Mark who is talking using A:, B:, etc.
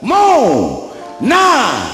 A: Mo
B: Nah!